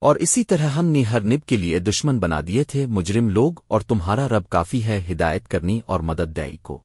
اور اسی طرح ہم نے ہر نب کے لیے دشمن بنا دیے تھے، مجرم لوگ اور تمہارا رب کافی ہے ہدایت کرنی اور مدد دائی کو۔